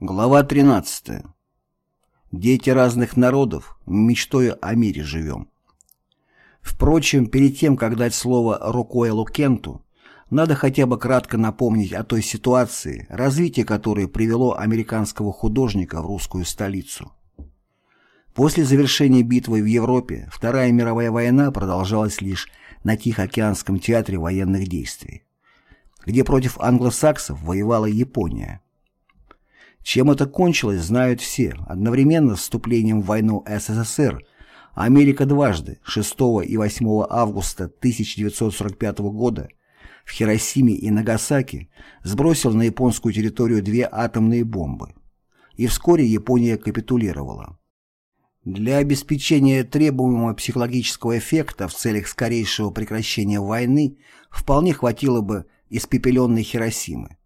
Глава 13. Дети разных народов, мечтою о мире живем. Впрочем, перед тем, как дать слово Рукоэлу Кенту, надо хотя бы кратко напомнить о той ситуации, развитие которой привело американского художника в русскую столицу. После завершения битвы в Европе Вторая мировая война продолжалась лишь на Тихоокеанском театре военных действий, где против англосаксов воевала Япония. Чем это кончилось, знают все. Одновременно с вступлением в войну СССР Америка дважды, 6 и 8 августа 1945 года, в Хиросиме и Нагасаки сбросила на японскую территорию две атомные бомбы. И вскоре Япония капитулировала. Для обеспечения требуемого психологического эффекта в целях скорейшего прекращения войны вполне хватило бы испепеленной Хиросимы.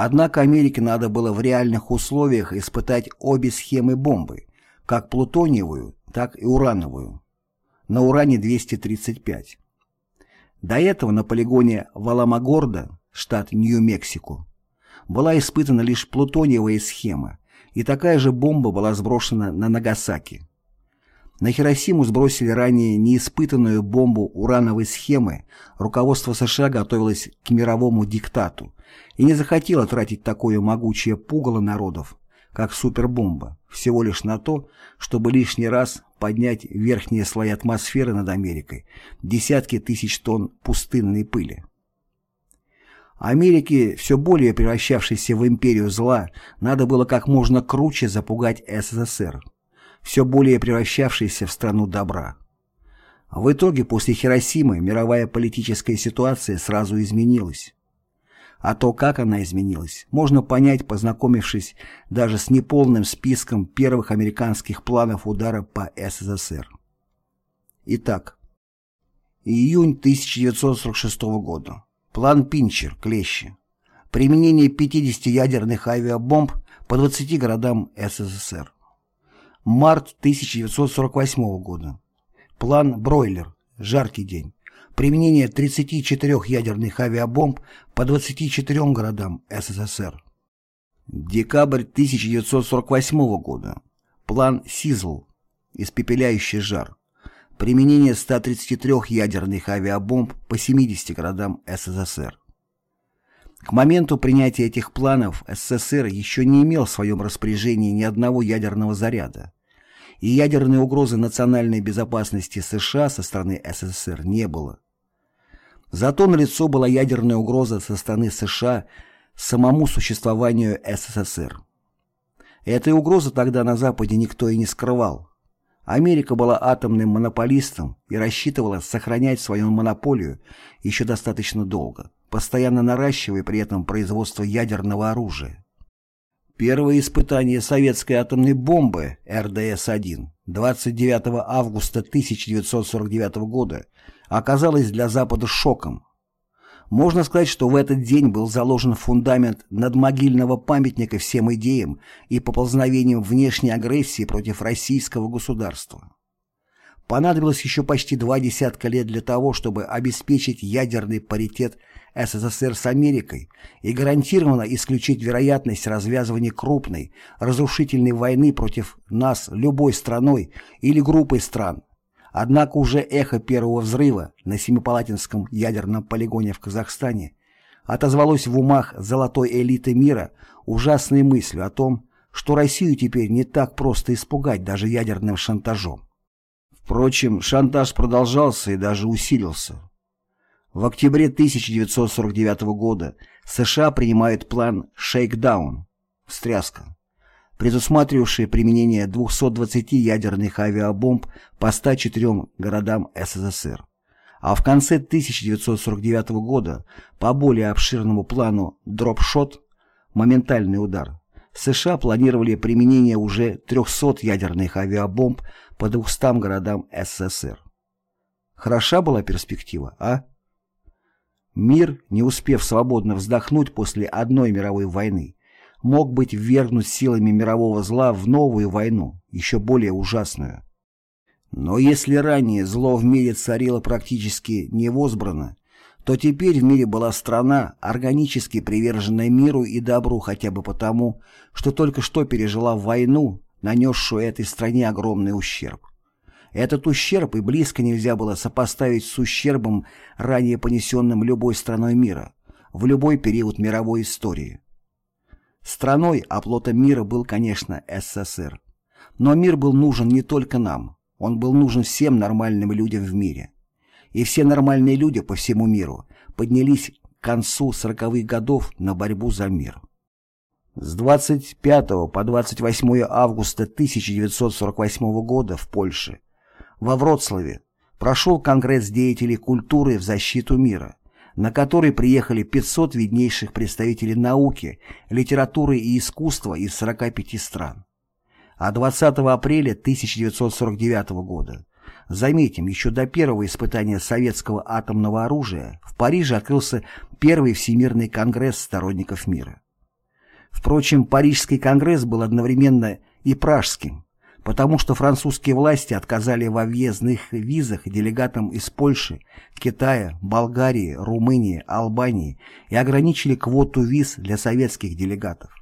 Однако Америке надо было в реальных условиях испытать обе схемы бомбы, как плутониевую, так и урановую. На уране-235. До этого на полигоне Валамагорда, штат Нью-Мексико, была испытана лишь плутониевая схема, и такая же бомба была сброшена на Нагасаки. На Хиросиму сбросили ранее неиспытанную бомбу урановой схемы, руководство США готовилось к мировому диктату. И не захотело тратить такое могучее пугало народов, как супербомба, всего лишь на то, чтобы лишний раз поднять верхние слои атмосферы над Америкой. Десятки тысяч тонн пустынной пыли. Америке, все более превращавшейся в империю зла, надо было как можно круче запугать СССР, все более превращавшейся в страну добра. В итоге после Хиросимы мировая политическая ситуация сразу изменилась. А то, как она изменилась, можно понять, познакомившись даже с неполным списком первых американских планов удара по СССР. Итак, июнь 1946 года. План Пинчер, Клещи. Применение 50 ядерных авиабомб по 20 городам СССР. Март 1948 года. План Бройлер, Жаркий день. Применение 34 ядерных авиабомб по 24 городам СССР. Декабрь 1948 года. План Сизл. Испепеляющий жар применение 133 ядерных авиабомб по 70 городам СССР. К моменту принятия этих планов СССР еще не имел в своем распоряжении ни одного ядерного заряда, и ядерной угрозы национальной безопасности США со стороны СССР не было. Зато налицо была ядерная угроза со стороны США самому существованию СССР. Этой угрозы тогда на Западе никто и не скрывал. Америка была атомным монополистом и рассчитывала сохранять свою монополию еще достаточно долго, постоянно наращивая при этом производство ядерного оружия. Первое испытание советской атомной бомбы РДС-1 29 августа 1949 года оказалось для Запада шоком, можно сказать, что в этот день был заложен фундамент надмогильного памятника всем идеям и поползновениям внешней агрессии против российского государства. Понадобилось еще почти два десятка лет для того, чтобы обеспечить ядерный паритет СССР с Америкой и гарантированно исключить вероятность развязывания крупной, разрушительной войны против нас любой страной или группой стран, Однако уже эхо первого взрыва на Семипалатинском ядерном полигоне в Казахстане отозвалось в умах золотой элиты мира ужасной мыслью о том, что Россию теперь не так просто испугать даже ядерным шантажом. Впрочем, шантаж продолжался и даже усилился. В октябре 1949 года США принимают план «Шейкдаун» – «Встряска», предусматривавшие применение 220 ядерных авиабомб по 104 городам СССР. А в конце 1949 года по более обширному плану «Дропшот» – моментальный удар, США планировали применение уже 300 ядерных авиабомб по 200 городам СССР. Хороша была перспектива, а? Мир, не успев свободно вздохнуть после одной мировой войны, мог быть ввергнут силами мирового зла в новую войну, еще более ужасную. Но если ранее зло в мире царило практически невозбранно, то теперь в мире была страна, органически приверженная миру и добру хотя бы потому, что только что пережила войну, нанесшую этой стране огромный ущерб. Этот ущерб и близко нельзя было сопоставить с ущербом, ранее понесенным любой страной мира, в любой период мировой истории. Страной, оплотом мира был, конечно, СССР. Но мир был нужен не только нам, он был нужен всем нормальным людям в мире и все нормальные люди по всему миру поднялись к концу сороковых годов на борьбу за мир. С 25 по 28 августа 1948 года в Польше, во Вроцлаве, прошел Конгресс деятелей культуры в защиту мира, на который приехали 500 виднейших представителей науки, литературы и искусства из 45 стран. А 20 апреля 1949 года Заметим, еще до первого испытания советского атомного оружия в Париже открылся первый Всемирный конгресс сторонников мира. Впрочем, Парижский конгресс был одновременно и пражским, потому что французские власти отказали во въездных визах делегатам из Польши, Китая, Болгарии, Румынии, Албании и ограничили квоту виз для советских делегатов.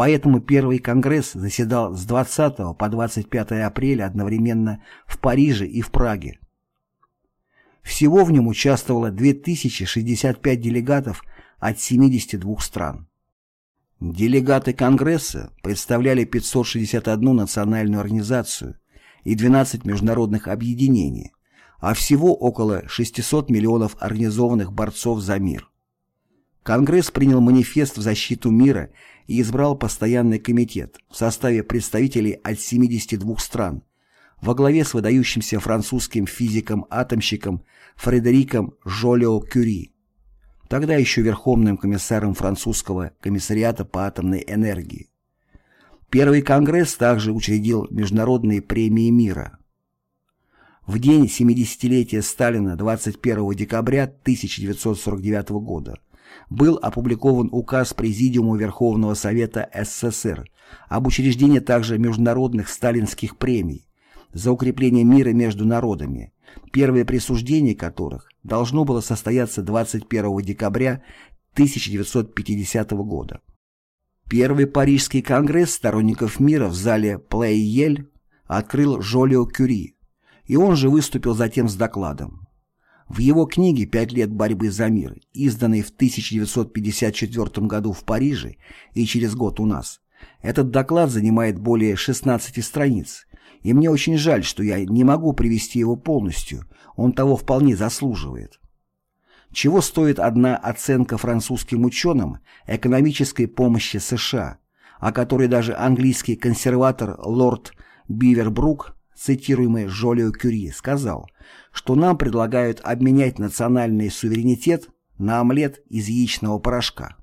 Поэтому Первый Конгресс заседал с 20 по 25 апреля одновременно в Париже и в Праге. Всего в нем участвовало 2065 делегатов от 72 стран. Делегаты Конгресса представляли 561 национальную организацию и 12 международных объединений, а всего около 600 миллионов организованных борцов за мир. Конгресс принял манифест в защиту мира и избрал постоянный комитет в составе представителей от 72 стран во главе с выдающимся французским физиком-атомщиком Фредериком Жолио Кюри, тогда еще верховным комиссаром французского комиссариата по атомной энергии. Первый конгресс также учредил международные премии мира. В день 70-летия Сталина 21 декабря 1949 года был опубликован указ Президиума Верховного Совета СССР об учреждении также международных сталинских премий за укрепление мира между народами, первое присуждение которых должно было состояться 21 декабря 1950 года. Первый Парижский конгресс сторонников мира в зале Плейель открыл Жолио Кюри, и он же выступил затем с докладом. В его книге «Пять лет борьбы за мир», изданной в 1954 году в Париже и через год у нас, этот доклад занимает более 16 страниц, и мне очень жаль, что я не могу привести его полностью, он того вполне заслуживает. Чего стоит одна оценка французским ученым экономической помощи США, о которой даже английский консерватор лорд Бивербрук цитируемый Жолио Кюри, сказал, что нам предлагают обменять национальный суверенитет на омлет из яичного порошка.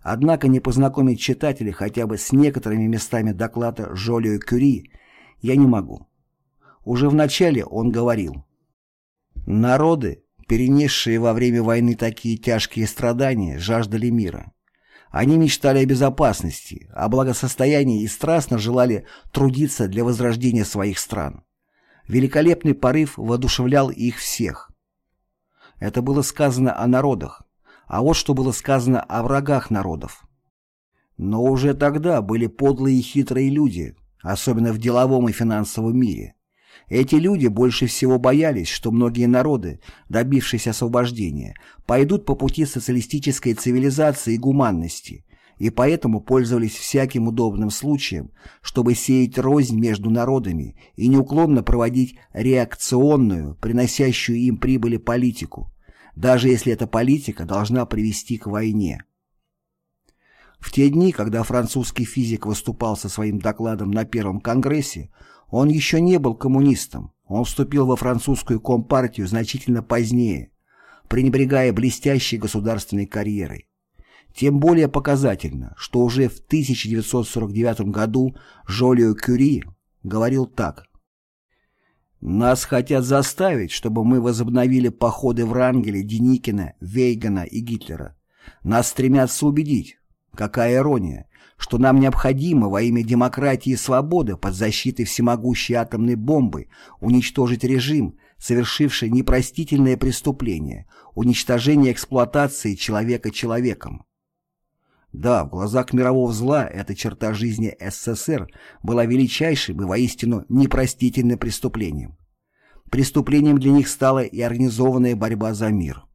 Однако не познакомить читателей хотя бы с некоторыми местами доклада Жолио Кюри я не могу. Уже в начале он говорил «Народы, перенесшие во время войны такие тяжкие страдания, жаждали мира. Они мечтали о безопасности, о благосостоянии и страстно желали трудиться для возрождения своих стран. Великолепный порыв воодушевлял их всех. Это было сказано о народах, а вот что было сказано о врагах народов. Но уже тогда были подлые и хитрые люди, особенно в деловом и финансовом мире. Эти люди больше всего боялись, что многие народы, добившись освобождения, пойдут по пути социалистической цивилизации и гуманности, и поэтому пользовались всяким удобным случаем, чтобы сеять рознь между народами и неуклонно проводить реакционную, приносящую им прибыли политику, даже если эта политика должна привести к войне. В те дни, когда французский физик выступал со своим докладом на Первом Конгрессе, он еще не был коммунистом, он вступил во французскую компартию значительно позднее, пренебрегая блестящей государственной карьерой. Тем более показательно, что уже в 1949 году Жолио Кюри говорил так. «Нас хотят заставить, чтобы мы возобновили походы Врангеля, Деникина, Вейгана и Гитлера. Нас стремятся убедить, какая ирония, что нам необходимо во имя демократии и свободы под защитой всемогущей атомной бомбы уничтожить режим, совершивший непростительное преступление – уничтожение эксплуатации человека человеком. Да, в глазах мирового зла эта черта жизни СССР была величайшим и воистину непростительным преступлением. Преступлением для них стала и организованная борьба за мир.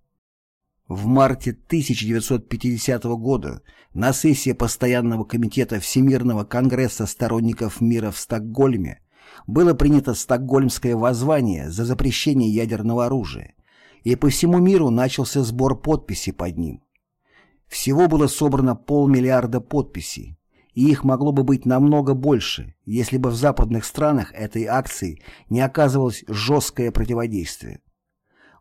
В марте 1950 года на сессии Постоянного комитета Всемирного конгресса сторонников мира в Стокгольме было принято Стокгольмское воззвание за запрещение ядерного оружия, и по всему миру начался сбор подписей под ним. Всего было собрано полмиллиарда подписей, и их могло бы быть намного больше, если бы в западных странах этой акции не оказывалось жесткое противодействие.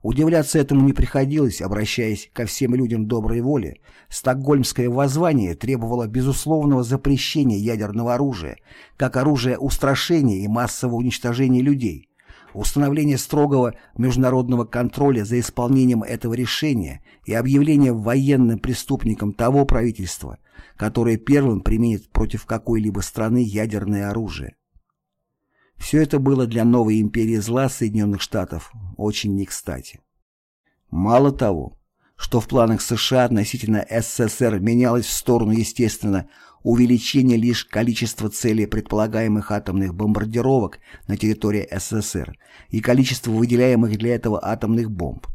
Удивляться этому не приходилось, обращаясь ко всем людям доброй воли, стокгольмское воззвание требовало безусловного запрещения ядерного оружия, как оружия устрашения и массового уничтожения людей, установление строгого международного контроля за исполнением этого решения и объявление военным преступником того правительства, которое первым применит против какой-либо страны ядерное оружие. Все это было для новой империи зла Соединенных Штатов очень не кстати. Мало того, что в планах США относительно СССР менялось в сторону, естественно, увеличения лишь количества целей предполагаемых атомных бомбардировок на территории СССР и количества выделяемых для этого атомных бомб.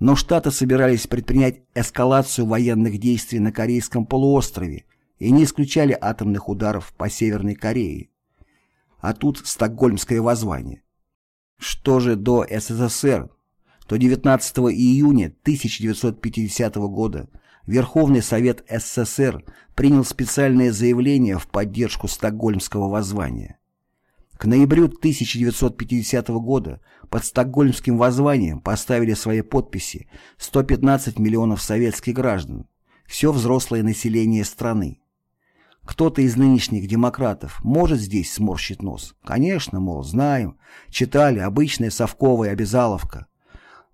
Но Штаты собирались предпринять эскалацию военных действий на Корейском полуострове и не исключали атомных ударов по Северной Корее а тут стокгольмское воззвание. Что же до СССР, то 19 июня 1950 года Верховный Совет СССР принял специальное заявление в поддержку стокгольмского воззвания. К ноябрю 1950 года под стокгольмским воззванием поставили свои подписи 115 миллионов советских граждан, все взрослое население страны. Кто-то из нынешних демократов может здесь сморщить нос? Конечно, мол, знаю. Читали, обычная совковая обязаловка.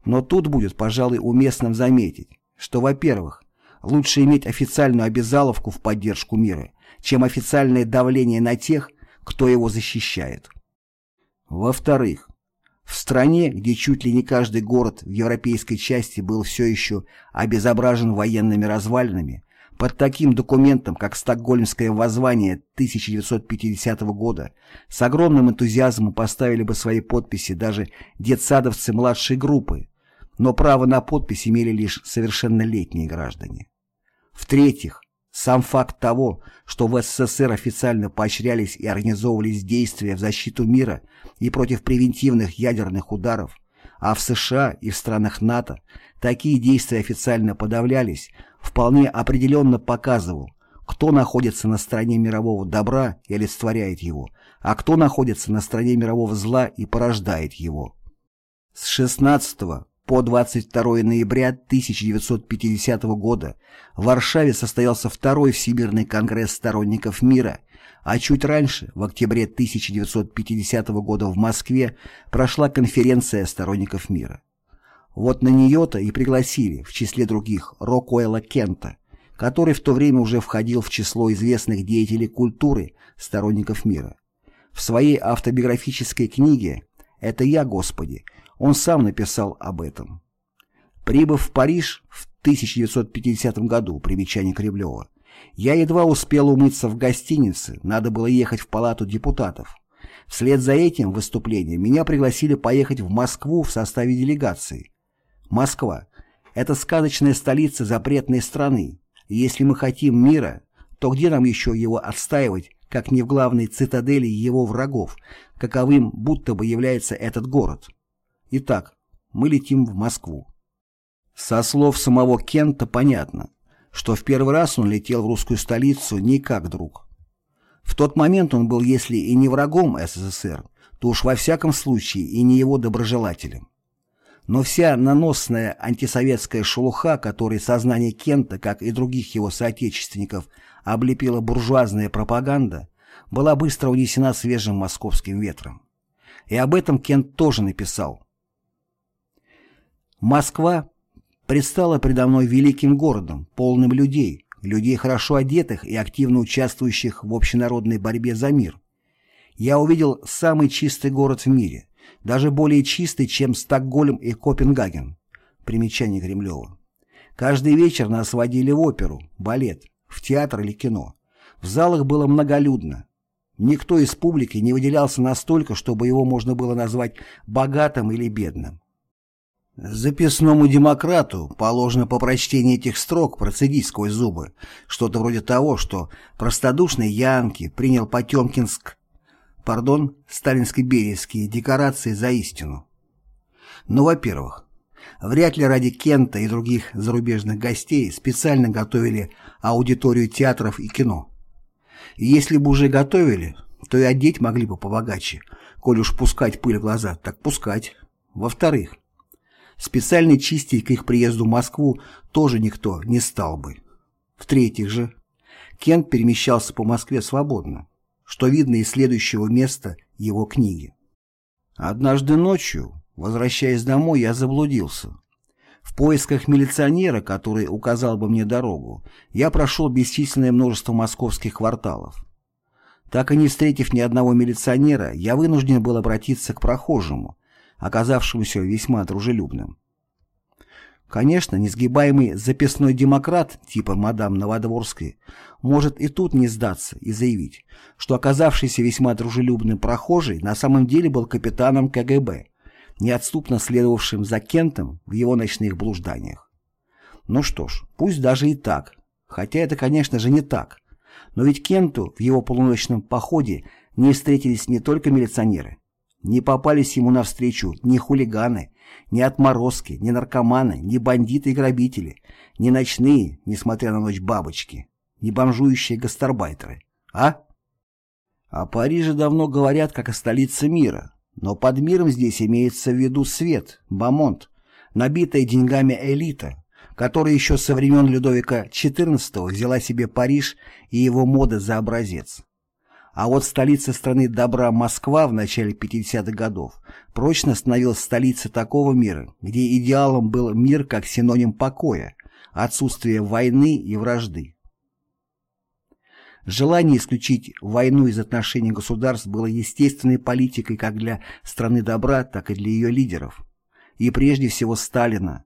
Но тут будет, пожалуй, уместным заметить, что, во-первых, лучше иметь официальную обязаловку в поддержку мира, чем официальное давление на тех, кто его защищает. Во-вторых, в стране, где чуть ли не каждый город в европейской части был все еще обезображен военными развалинами, под таким документом, как Стокгольмское воззвание 1950 года, с огромным энтузиазмом поставили бы свои подписи даже детсадовцы младшей группы, но право на подпись имели лишь совершеннолетние граждане. В-третьих, сам факт того, что в СССР официально поощрялись и организовывались действия в защиту мира и против превентивных ядерных ударов, а в США и в странах НАТО такие действия официально подавлялись, вполне определенно показывал, кто находится на стороне мирового добра и олицетворяет его, а кто находится на стороне мирового зла и порождает его. С 16 по 22 ноября 1950 года в Варшаве состоялся Второй Всемирный конгресс сторонников мира, а чуть раньше, в октябре 1950 года в Москве, прошла конференция сторонников мира. Вот на нее-то и пригласили, в числе других, Рокуэлла Кента, который в то время уже входил в число известных деятелей культуры, сторонников мира. В своей автобиографической книге «Это я, Господи» он сам написал об этом. Прибыв в Париж в 1950 году, примечание Кремлева, я едва успел умыться в гостинице, надо было ехать в палату депутатов. Вслед за этим выступлением меня пригласили поехать в Москву в составе делегации. Москва – это сказочная столица запретной страны, и если мы хотим мира, то где нам еще его отстаивать, как не в главной цитадели его врагов, каковым будто бы является этот город? Итак, мы летим в Москву. Со слов самого Кента понятно, что в первый раз он летел в русскую столицу не как друг. В тот момент он был, если и не врагом СССР, то уж во всяком случае и не его доброжелателем. Но вся наносная антисоветская шелуха, которой сознание Кента, как и других его соотечественников, облепила буржуазная пропаганда, была быстро унесена свежим московским ветром. И об этом Кент тоже написал. Москва предстала предо мной великим городом, полным людей, людей хорошо одетых и активно участвующих в общенародной борьбе за мир. Я увидел самый чистый город в мире, даже более чистый, чем Стокгольм и Копенгаген. Примечание Кремлева. Каждый вечер нас водили в оперу, балет, в театр или кино. В залах было многолюдно. Никто из публики не выделялся настолько, чтобы его можно было назвать богатым или бедным. Записному демократу положено по прочтении этих строк процедить сквозь зубы, что-то вроде того, что простодушный Янки принял Потемкинск, пардон, сталинско-берийские декорации за истину. Ну, во-первых, вряд ли ради Кента и других зарубежных гостей специально готовили аудиторию театров и кино. Если бы уже готовили, то и одеть могли бы побогаче, коль уж пускать пыль в глаза, так пускать. Во-вторых, Специально чистить к их приезду в Москву тоже никто не стал бы. В-третьих же, Кент перемещался по Москве свободно, что видно из следующего места его книги. Однажды ночью, возвращаясь домой, я заблудился. В поисках милиционера, который указал бы мне дорогу, я прошел бесчисленное множество московских кварталов. Так и не встретив ни одного милиционера, я вынужден был обратиться к прохожему, оказавшемуся весьма дружелюбным. Конечно, несгибаемый записной демократ типа мадам Новодворской может и тут не сдаться и заявить, что оказавшийся весьма дружелюбным прохожий на самом деле был капитаном КГБ, неотступно следовавшим за Кентом в его ночных блужданиях. Ну что ж, пусть даже и так, хотя это, конечно же, не так, но ведь Кенту в его полуночном походе не встретились не только милиционеры, не попались ему навстречу ни хулиганы, ни отморозки, ни наркоманы, ни бандиты и грабители, ни ночные, несмотря на ночь бабочки, ни бомжующие гастарбайтеры. А? О Париже давно говорят как о столице мира, но под миром здесь имеется в виду свет, бамонт, набитая деньгами элита, которая еще со времен Людовика XIV взяла себе Париж и его моды за образец. А вот столица страны добра Москва в начале 50-х годов прочно становилась столицей такого мира, где идеалом был мир как синоним покоя, отсутствие войны и вражды. Желание исключить войну из отношений государств было естественной политикой как для страны добра, так и для ее лидеров. И прежде всего Сталина.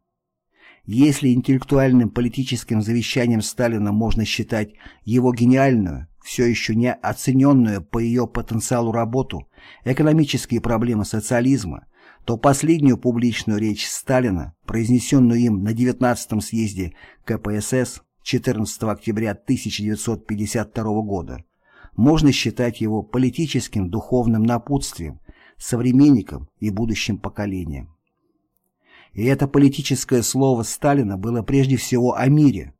Если интеллектуальным политическим завещанием Сталина можно считать его гениальную, все еще не оцененную по ее потенциалу работу «Экономические проблемы социализма», то последнюю публичную речь Сталина, произнесенную им на 19-м съезде КПСС 14 октября 1952 года, можно считать его политическим духовным напутствием современникам и будущим поколениям. И это политическое слово Сталина было прежде всего о мире,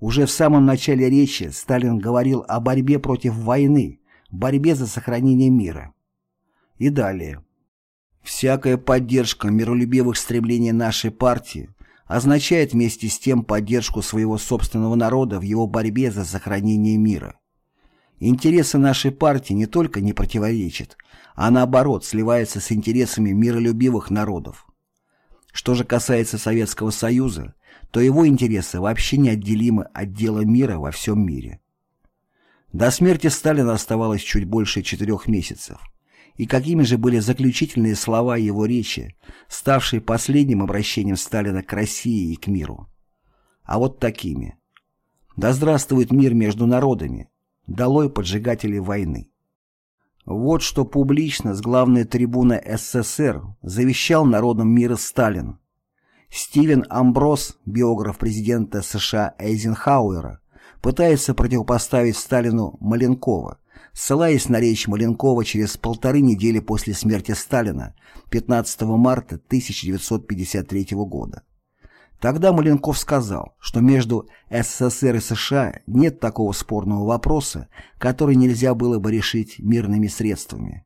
уже в самом начале речи Сталин говорил о борьбе против войны, борьбе за сохранение мира. И далее. Всякая поддержка миролюбивых стремлений нашей партии означает вместе с тем поддержку своего собственного народа в его борьбе за сохранение мира. Интересы нашей партии не только не противоречат, а наоборот сливаются с интересами миролюбивых народов. Что же касается Советского Союза, то его интересы вообще неотделимы от дела мира во всем мире. До смерти Сталина оставалось чуть больше четырех месяцев. И какими же были заключительные слова его речи, ставшие последним обращением Сталина к России и к миру? А вот такими. «Да здравствует мир между народами! Долой поджигателей войны!» Вот что публично с главной трибуны СССР завещал народам мира Сталин, Стивен Амброс, биограф президента США Эйзенхауэра, пытается противопоставить Сталину Маленкова, ссылаясь на речь Маленкова через полторы недели после смерти Сталина, 15 марта 1953 года. Тогда Маленков сказал, что между СССР и США нет такого спорного вопроса, который нельзя было бы решить мирными средствами.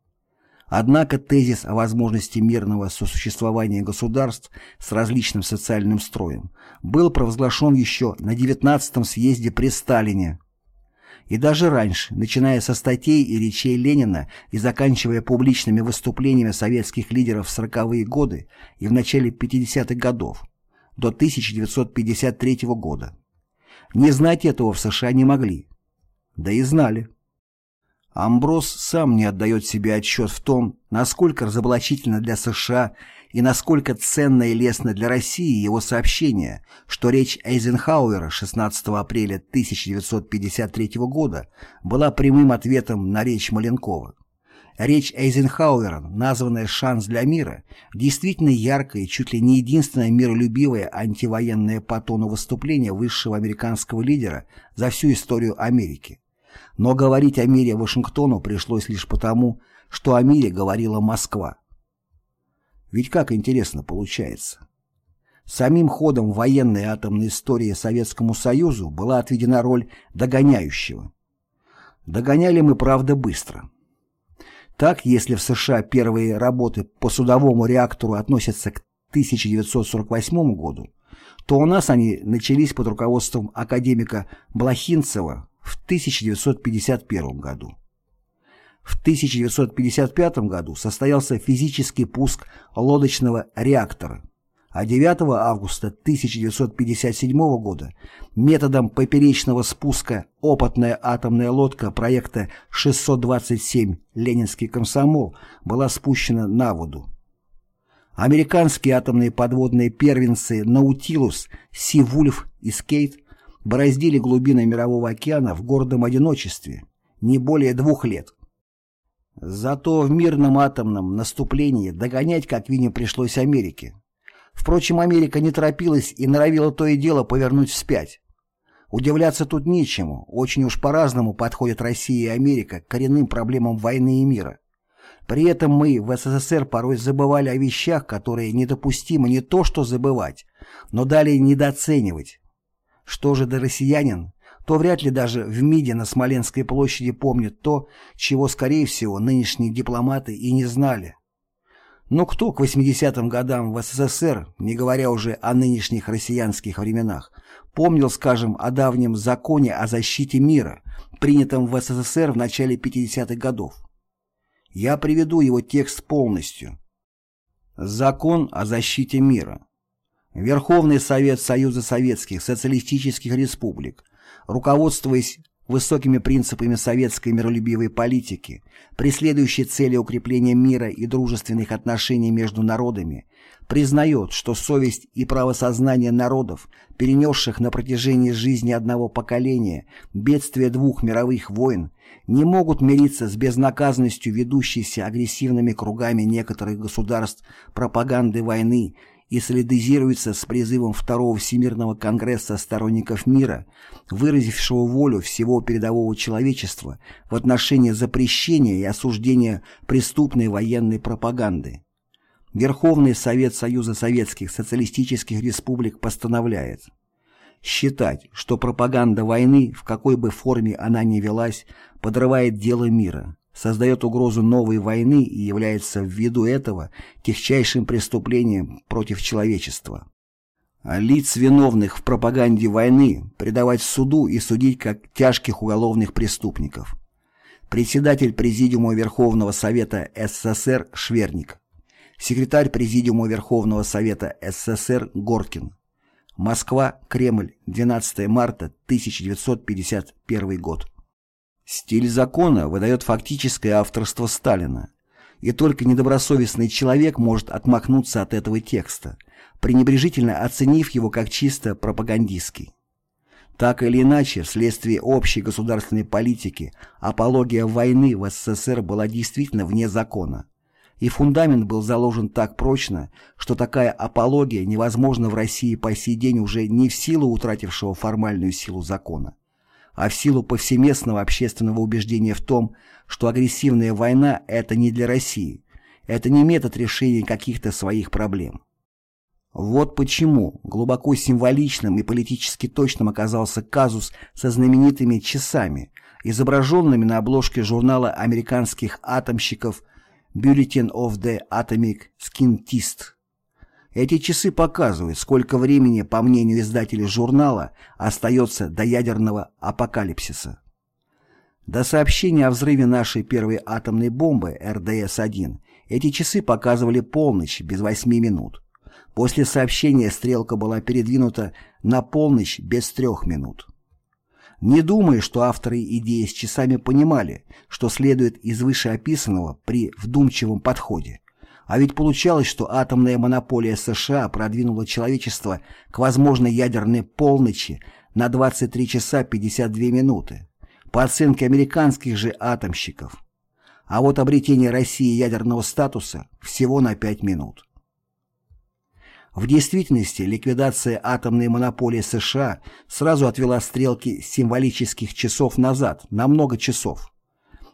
Однако тезис о возможности мирного сосуществования государств с различным социальным строем был провозглашен еще на 19-м съезде при Сталине. И даже раньше, начиная со статей и речей Ленина и заканчивая публичными выступлениями советских лидеров в 40-е годы и в начале 50-х годов, до 1953 года. Не знать этого в США не могли. Да и знали. Амброс сам не отдает себе отчет в том, насколько разоблачительно для США и насколько ценно и лестно для России его сообщение, что речь Эйзенхауэра 16 апреля 1953 года была прямым ответом на речь Маленкова. Речь Эйзенхауэра, названная «Шанс для мира», действительно яркое, чуть ли не единственное миролюбивое антивоенное по тону выступление высшего американского лидера за всю историю Америки. Но говорить о мире Вашингтону пришлось лишь потому, что о мире говорила Москва. Ведь как интересно получается. Самим ходом военной атомной истории Советскому Союзу была отведена роль догоняющего. Догоняли мы, правда, быстро. Так, если в США первые работы по судовому реактору относятся к 1948 году, то у нас они начались под руководством академика Блохинцева в 1951 году. В 1955 году состоялся физический пуск лодочного реактора, а 9 августа 1957 года методом поперечного спуска опытная атомная лодка проекта 627 «Ленинский комсомол» была спущена на воду. Американские атомные подводные первенцы «Наутилус», «Си-Вульф» и «Скейт» бороздили глубины Мирового океана в гордом одиночестве не более двух лет. Зато в мирном атомном наступлении догонять как видим пришлось Америке. Впрочем, Америка не торопилась и норовила то и дело повернуть вспять. Удивляться тут нечему, очень уж по-разному подходят Россия и Америка к коренным проблемам войны и мира. При этом мы в СССР порой забывали о вещах, которые недопустимо не то что забывать, но далее недооценивать. Что же до россиянин, то вряд ли даже в МИДе на Смоленской площади помнят то, чего, скорее всего, нынешние дипломаты и не знали. Но кто к 80-м годам в СССР, не говоря уже о нынешних россиянских временах, помнил, скажем, о давнем законе о защите мира, принятом в СССР в начале 50-х годов? Я приведу его текст полностью. Закон о защите мира. Верховный Совет Союза Советских Социалистических Республик, руководствуясь высокими принципами советской миролюбивой политики, преследующей цели укрепления мира и дружественных отношений между народами, признает, что совесть и правосознание народов, перенесших на протяжении жизни одного поколения бедствие двух мировых войн, не могут мириться с безнаказанностью ведущейся агрессивными кругами некоторых государств пропаганды войны и солидаризируется с призывом Второго Всемирного Конгресса сторонников мира, выразившего волю всего передового человечества в отношении запрещения и осуждения преступной военной пропаганды. Верховный Совет Союза Советских Социалистических Республик постановляет считать, что пропаганда войны, в какой бы форме она ни велась, подрывает дело мира, создает угрозу новой войны и является ввиду этого тягчайшим преступлением против человечества. А лиц, виновных в пропаганде войны, предавать суду и судить как тяжких уголовных преступников. Председатель Президиума Верховного Совета СССР Шверник. Секретарь Президиума Верховного Совета СССР Горкин. Москва, Кремль, 12 марта 1951 год. Стиль закона выдает фактическое авторство Сталина, и только недобросовестный человек может отмахнуться от этого текста, пренебрежительно оценив его как чисто пропагандистский. Так или иначе, вследствие общей государственной политики, апология войны в СССР была действительно вне закона, и фундамент был заложен так прочно, что такая апология невозможна в России по сей день уже не в силу утратившего формальную силу закона, а в силу повсеместного общественного убеждения в том, что агрессивная война – это не для России, это не метод решения каких-то своих проблем. Вот почему глубоко символичным и политически точным оказался казус со знаменитыми часами, изображенными на обложке журнала американских атомщиков Bulletin of the Atomic Scientist эти часы показывают, сколько времени, по мнению издателей журнала, остается до ядерного апокалипсиса. До сообщения о взрыве нашей первой атомной бомбы РДС-1 эти часы показывали полночь без восьми минут. После сообщения стрелка была передвинута на полночь без трех минут. Не думая, что авторы идеи с часами понимали, что следует из вышеописанного при вдумчивом подходе. А ведь получалось, что атомная монополия США продвинула человечество к возможной ядерной полночи на 23 часа 52 минуты, по оценке американских же атомщиков. А вот обретение России ядерного статуса всего на 5 минут. В действительности ликвидация атомной монополии США сразу отвела стрелки символических часов назад, на много часов.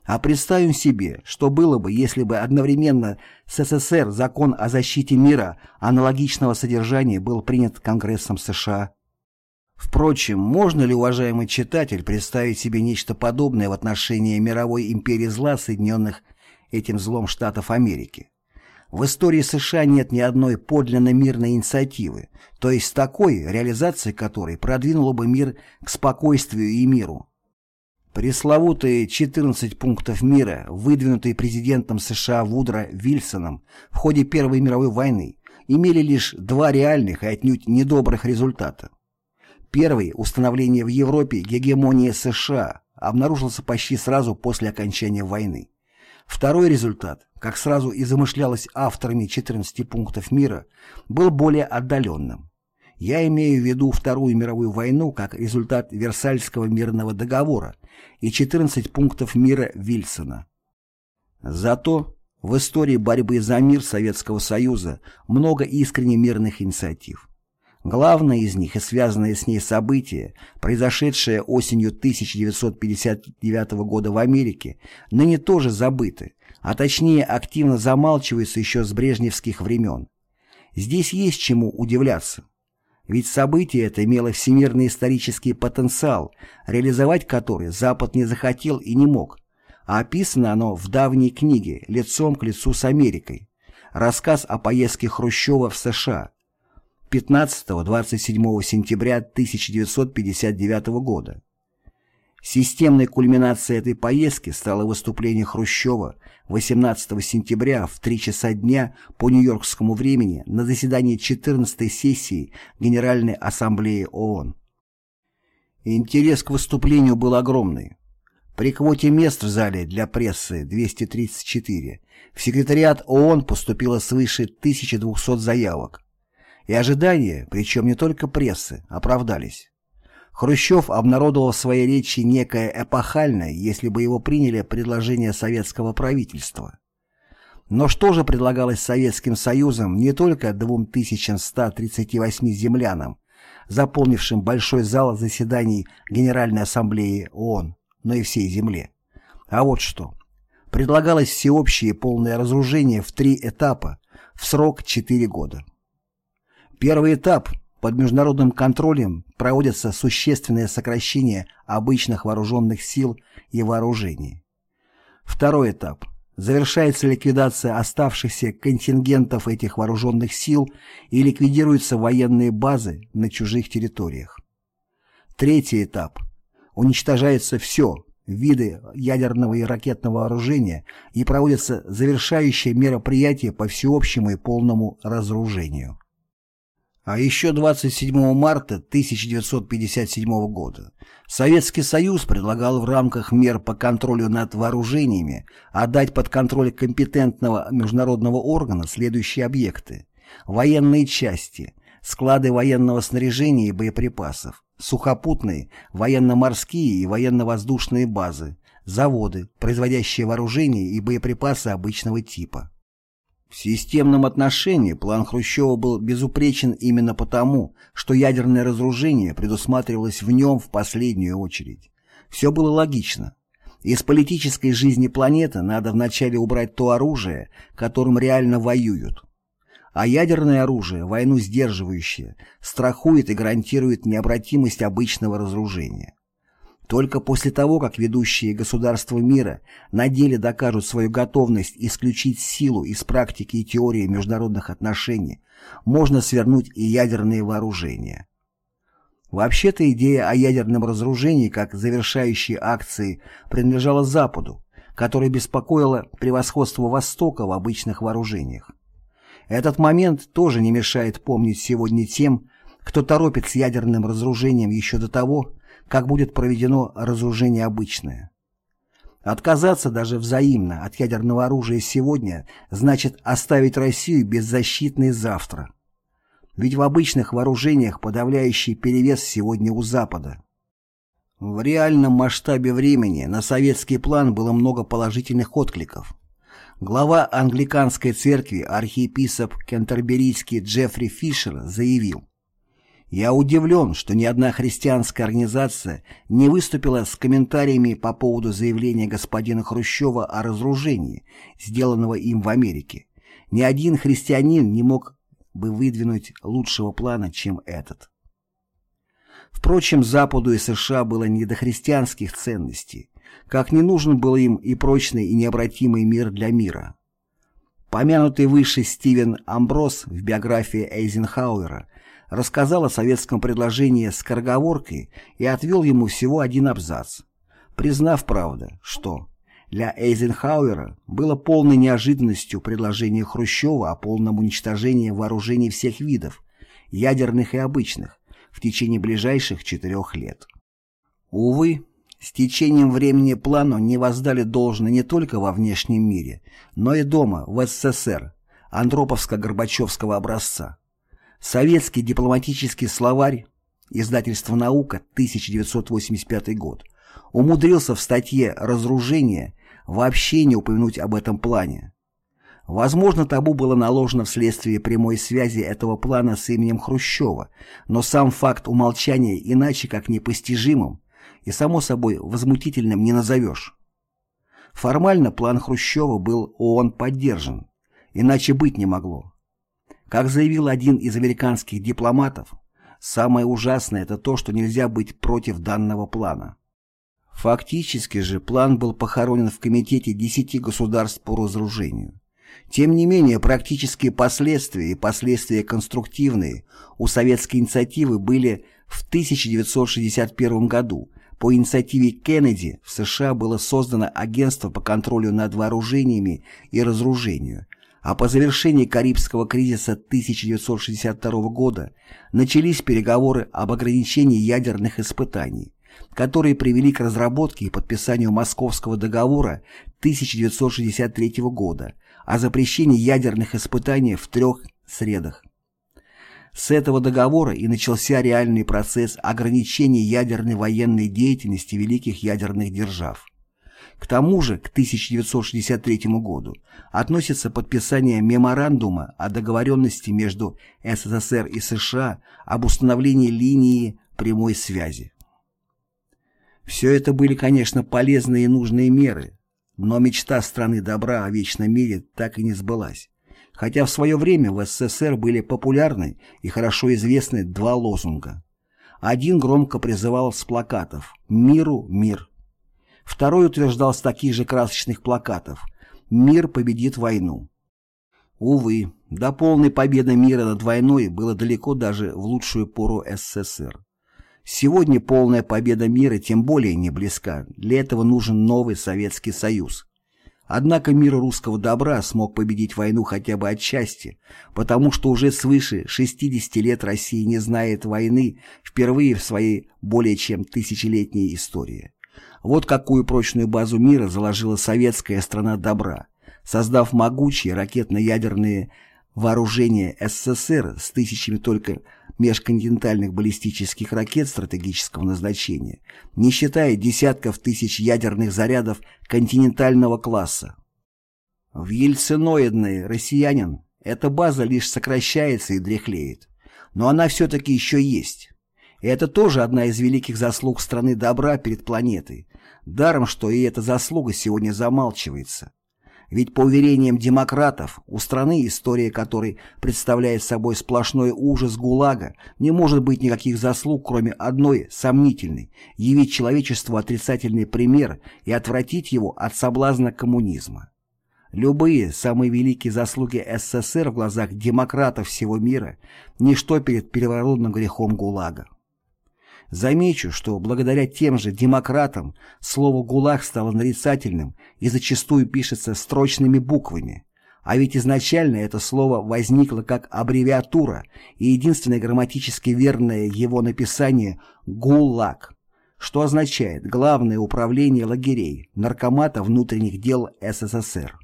А представим себе, что было бы, если бы одновременно с СССР закон о защите мира аналогичного содержания был принят Конгрессом США. Впрочем, можно ли, уважаемый читатель, представить себе нечто подобное в отношении мировой империи зла Соединенных этим злом Штатов Америки? В истории США нет ни одной подлинно мирной инициативы, то есть такой, реализация которой продвинула бы мир к спокойствию и миру. Пресловутые 14 пунктов мира, выдвинутые президентом США Вудро Вильсоном в ходе Первой мировой войны, имели лишь два реальных и отнюдь недобрых результата. Первый – установление в Европе гегемонии США обнаружился почти сразу после окончания войны. Второй результат, как сразу и замышлялось авторами 14 пунктов мира, был более отдаленным. Я имею в виду Вторую мировую войну как результат Версальского мирного договора и 14 пунктов мира Вильсона. Зато в истории борьбы за мир Советского Союза много искренне мирных инициатив. Главное из них и связанное с ней событие, произошедшее осенью 1959 года в Америке, ныне тоже забыты, а точнее активно замалчиваются еще с брежневских времен. Здесь есть чему удивляться. Ведь событие это имело всемирный исторический потенциал, реализовать который Запад не захотел и не мог, а описано оно в давней книге «Лицом к лицу с Америкой», рассказ о поездке Хрущева в США, 15-27 сентября 1959 года. Системной кульминацией этой поездки стало выступление Хрущева 18 сентября в 3 часа дня по нью-йоркскому времени на заседании 14-й сессии Генеральной Ассамблеи ООН. Интерес к выступлению был огромный. При квоте мест в зале для прессы 234 в секретариат ООН поступило свыше 1200 заявок. И ожидания, причем не только прессы, оправдались. Хрущев обнародовал в своей речи некое эпохальное, если бы его приняли, предложение советского правительства. Но что же предлагалось Советским Союзом не только 2138 землянам, заполнившим большой зал заседаний Генеральной Ассамблеи ООН, но и всей Земле? А вот что. Предлагалось всеобщее полное разоружение в три этапа в срок 4 года. Первый этап под международным контролем проводятся существенное сокращение обычных вооруженных сил и вооружений. Второй этап. Завершается ликвидация оставшихся контингентов этих вооруженных сил и ликвидируются военные базы на чужих территориях. Третий этап. Уничтожается все, виды ядерного и ракетного вооружения и проводятся завершающие мероприятия по всеобщему и полному разоружению. А еще 27 марта 1957 года Советский Союз предлагал в рамках мер по контролю над вооружениями отдать под контроль компетентного международного органа следующие объекты. Военные части, склады военного снаряжения и боеприпасов, сухопутные, военно-морские и военно-воздушные базы, заводы, производящие вооружения и боеприпасы обычного типа. В системном отношении план Хрущева был безупречен именно потому, что ядерное разоружение предусматривалось в нем в последнюю очередь. Все было логично. Из политической жизни планеты надо вначале убрать то оружие, которым реально воюют. А ядерное оружие, войну сдерживающее, страхует и гарантирует необратимость обычного разоружения. Только после того, как ведущие государства мира на деле докажут свою готовность исключить силу из практики и теории международных отношений, можно свернуть и ядерные вооружения. Вообще-то идея о ядерном разоружении как завершающей акции принадлежала Западу, который беспокоило превосходство Востока в обычных вооружениях. Этот момент тоже не мешает помнить сегодня тем, кто торопит с ядерным разоружением еще до того, как будет проведено разоружение обычное. Отказаться даже взаимно от ядерного оружия сегодня значит оставить Россию беззащитной завтра. Ведь в обычных вооружениях подавляющий перевес сегодня у Запада. В реальном масштабе времени на советский план было много положительных откликов. Глава англиканской церкви архиепископ Кентерберийский Джеффри Фишер заявил, «Я удивлен, что ни одна христианская организация не выступила с комментариями по поводу заявления господина Хрущева о разоружении, сделанного им в Америке. Ни один христианин не мог бы выдвинуть лучшего плана, чем этот». Впрочем, Западу и США было не до христианских ценностей, как не нужен был им и прочный и необратимый мир для мира. Помянутый выше Стивен Амброс в биографии Эйзенхауэра рассказал о советском предложении с скороговоркой и отвел ему всего один абзац, признав, правда, что для Эйзенхауэра было полной неожиданностью предложение Хрущева о полном уничтожении вооружений всех видов, ядерных и обычных, в течение ближайших четырех лет. Увы, с течением времени плану не воздали должное не только во внешнем мире, но и дома, в СССР, Андроповско-Горбачевского образца. Советский дипломатический словарь, издательство «Наука», 1985 год, умудрился в статье «Разоружение» вообще не упомянуть об этом плане. Возможно, табу было наложено вследствие прямой связи этого плана с именем Хрущева, но сам факт умолчания иначе как непостижимым и, само собой, возмутительным не назовешь. Формально план Хрущева был ООН поддержан, иначе быть не могло. Как заявил один из американских дипломатов, самое ужасное это то, что нельзя быть против данного плана. Фактически же план был похоронен в Комитете десяти государств по разоружению. Тем не менее, практические последствия и последствия конструктивные у советской инициативы были в 1961 году, по инициативе Кеннеди в США было создано агентство по контролю над вооружениями и разоружению, а по завершении Карибского кризиса 1962 года начались переговоры об ограничении ядерных испытаний, которые привели к разработке и подписанию Московского договора 1963 года о запрещении ядерных испытаний в трех средах с этого договора и начался реальный процесс ограничения ядерной военной деятельности великих ядерных держав. К тому же к 1963 году относится подписание меморандума о договоренности между СССР и США об установлении линии прямой связи. Все это были, конечно, полезные и нужные меры, но мечта страны добра о вечном мире так и не сбылась хотя в свое время в СССР были популярны и хорошо известны два лозунга. Один громко призывал с плакатов «Миру – мир». Второй утверждал с таких же красочных плакатов «Мир победит войну». Увы, до полной победы мира над войной было далеко даже в лучшую пору СССР. Сегодня полная победа мира тем более не близка, для этого нужен новый Советский Союз. Однако мир русского добра смог победить войну хотя бы отчасти, потому что уже свыше 60 лет Россия не знает войны впервые в своей более чем тысячелетней истории. Вот какую прочную базу мира заложила советская страна добра, создав могучие ракетно-ядерные вооружения СССР с тысячами только межконтинентальных баллистических ракет стратегического назначения, не считая десятков тысяч ядерных зарядов континентального класса. В ельциноидной «Россиянин» эта база лишь сокращается и дряхлеет, но она все-таки еще есть. И это тоже одна из великих заслуг страны добра перед планетой, даром, что и эта заслуга сегодня замалчивается. Ведь по уверениям демократов, у страны, история которой представляет собой сплошной ужас ГУЛАГа, не может быть никаких заслуг, кроме одной, сомнительной, явить человечеству отрицательный пример и отвратить его от соблазна коммунизма. Любые самые великие заслуги СССР в глазах демократов всего мира – ничто перед первородным грехом ГУЛАГа. Замечу, что благодаря тем же демократам слово «ГУЛАГ» стало нарицательным и зачастую пишется строчными буквами. А ведь изначально это слово возникло как аббревиатура, и единственное грамматически верное его написание «ГУЛАГ», что означает Главное управление лагерей Наркомата внутренних дел СССР.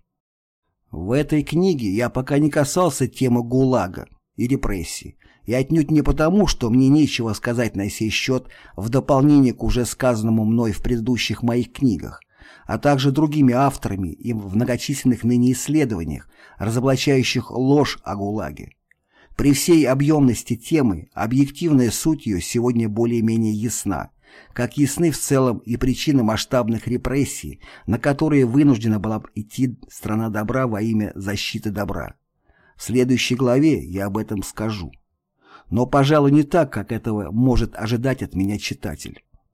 В этой книге я пока не касался темы ГУЛАГа и репрессий, и отнюдь не потому, что мне нечего сказать на сей счет в дополнение к уже сказанному мной в предыдущих моих книгах, а также другими авторами и в многочисленных ныне исследованиях, разоблачающих ложь о ГУЛАГе. При всей объемности темы объективная суть ее сегодня более-менее ясна, как ясны в целом и причины масштабных репрессий, на которые вынуждена была идти страна добра во имя защиты добра. В следующей главе я об этом скажу. Но, пожалуй, не так, как этого может ожидать от меня читатель.